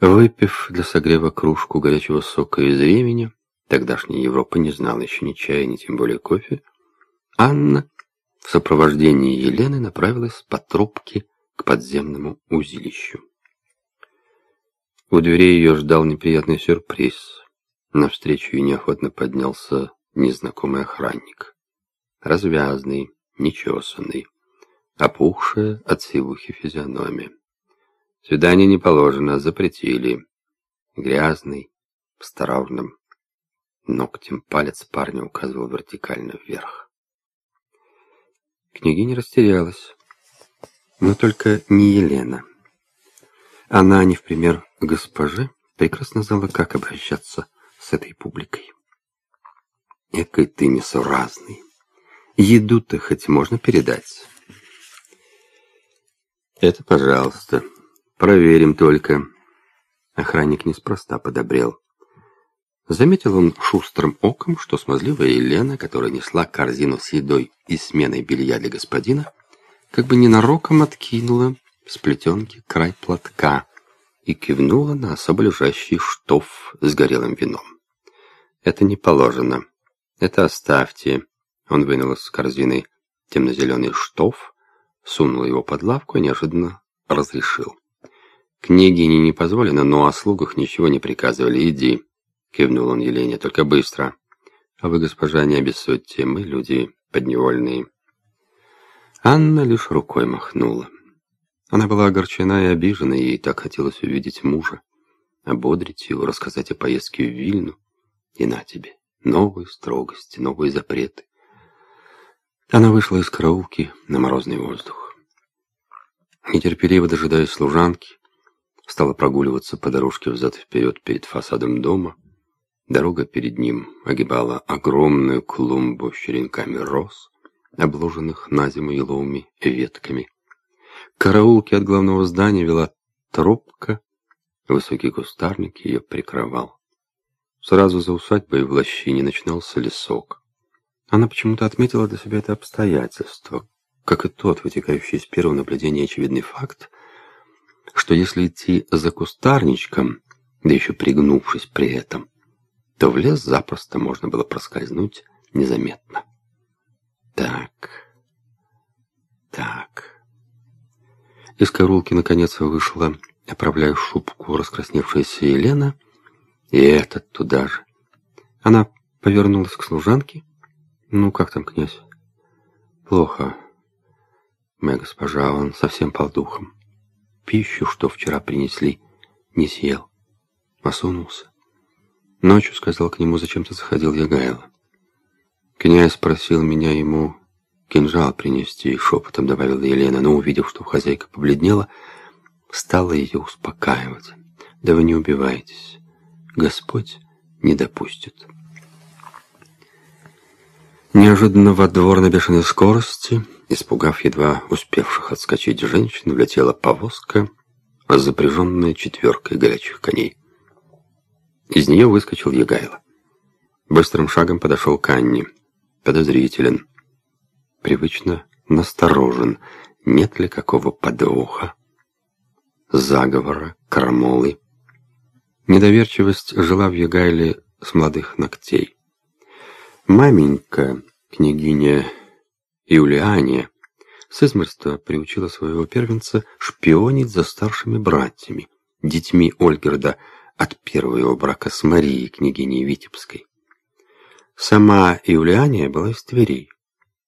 Выпив для согрева кружку горячего сока из ремени, тогдашняя Европа не знала еще ни чая, ни тем более кофе, Анна в сопровождении Елены направилась по тропке к подземному узилищу. У дверей ее ждал неприятный сюрприз. Навстречу ей неохотно поднялся незнакомый охранник. Развязный, нечесанный, опухшая от сивухи физиономия. Свидание не положено, запретили. Грязный, старавном. Ногтем палец парня указывал вертикально вверх. Княгиня растерялась. Но только не Елена. Она, не в пример госпоже, прекрасно знала, как обращаться с этой публикой. Экой ты несуразный. Еду-то хоть можно передать? Это, пожалуйста. Проверим только. Охранник неспроста подобрел. Заметил он шустрым оком, что смазливая Елена, которая несла корзину с едой и сменой белья для господина, как бы ненароком откинула с плетенки край платка и кивнула на особо лежащий штоф с горелым вином. «Это не положено. Это оставьте». Он вынул из корзины темно-зеленый штоф, сунул его под лавку и неожиданно разрешил. «Княгине не позволено, но о слугах ничего не приказывали. Иди», — кивнул он Елене, — «только быстро. А вы, госпожа, не обессудьте, мы люди подневольные». Анна лишь рукой махнула. Она была огорчена и обижена, и ей так хотелось увидеть мужа, ободрить его, рассказать о поездке в Вильну. И на тебе, новые строгости, новые запреты. Она вышла из караулки на морозный воздух. Нетерпеливо дожидаясь служанки, стала прогуливаться по дорожке взад и вперед перед фасадом дома. Дорога перед ним огибала огромную клумбу с черенками роз, обложенных на зиму еловыми ветками. К караулке от главного здания вела тропка, высокий кустарник ее прикрывал. Сразу за усадьбой в лощине начинался лесок. Она почему-то отметила для себя это обстоятельство, как и тот, вытекающий из первого наблюдения очевидный факт, что если идти за кустарничком, да еще пригнувшись при этом, то в лес запросто можно было проскользнуть незаметно. Так, так. Из карулки наконец вышла, оправляя шубку, раскрасневшаяся Елена, и этот туда же. Она повернулась к служанке. «Ну, как там, князь?» «Плохо, моя госпожа, он совсем пал духом пищу, что вчера принесли, не съел. Осунулся. Ночью сказал к нему, зачем ты заходил Ягайло. Князь просил меня ему кинжал принести, шепотом добавила Елена, но увидев, что хозяйка побледнела, стала ее успокаивать. Да вы не убивайтесь. Господь не допустит. Неожиданно во двор на бешеной скорости Испугав едва успевших отскочить женщин, влетела повозка, запряженная четверкой горячих коней. Из нее выскочил Егайло. Быстрым шагом подошел к Анне. Подозрителен. Привычно насторожен. Нет ли какого подвоха? Заговора, крамолы. Недоверчивость жила в Егайле с молодых ногтей. Маменька, княгиня Юлиане с измольства приучила своего первенца шпионить за старшими братьями, детьми Ольгерда от первого его брака с Марией, княгиней Витебской. Сама Юлиания была из Тверей.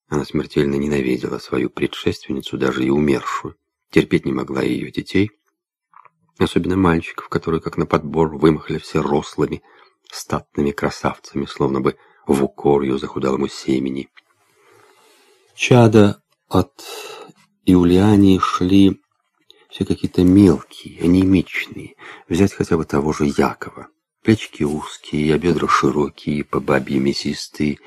Она смертельно ненавидела свою предшественницу, даже и умершую. Терпеть не могла ее детей, особенно мальчиков, которые, как на подбор, вымахали все рослыми, статными красавцами, словно бы в укор ее захудалому семени. Чада от Иулиании шли все какие-то мелкие, анемичные. Взять хотя бы того же Якова. Плечики узкие, а бедра широкие, по бабье мясистые.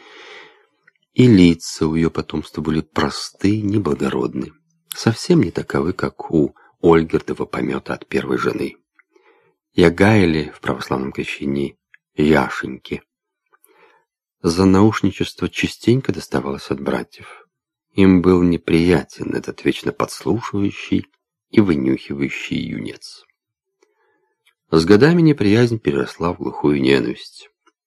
И лица у ее потомства были простые, неблагородные. Совсем не таковы, как у Ольгердова помета от первой жены. Ягаяли в православном крещении Яшеньки. За наушничество частенько доставалось от братьев. Им был неприятен этот вечно подслушивающий и вынюхивающий юнец. С годами неприязнь переросла в глухую ненависть.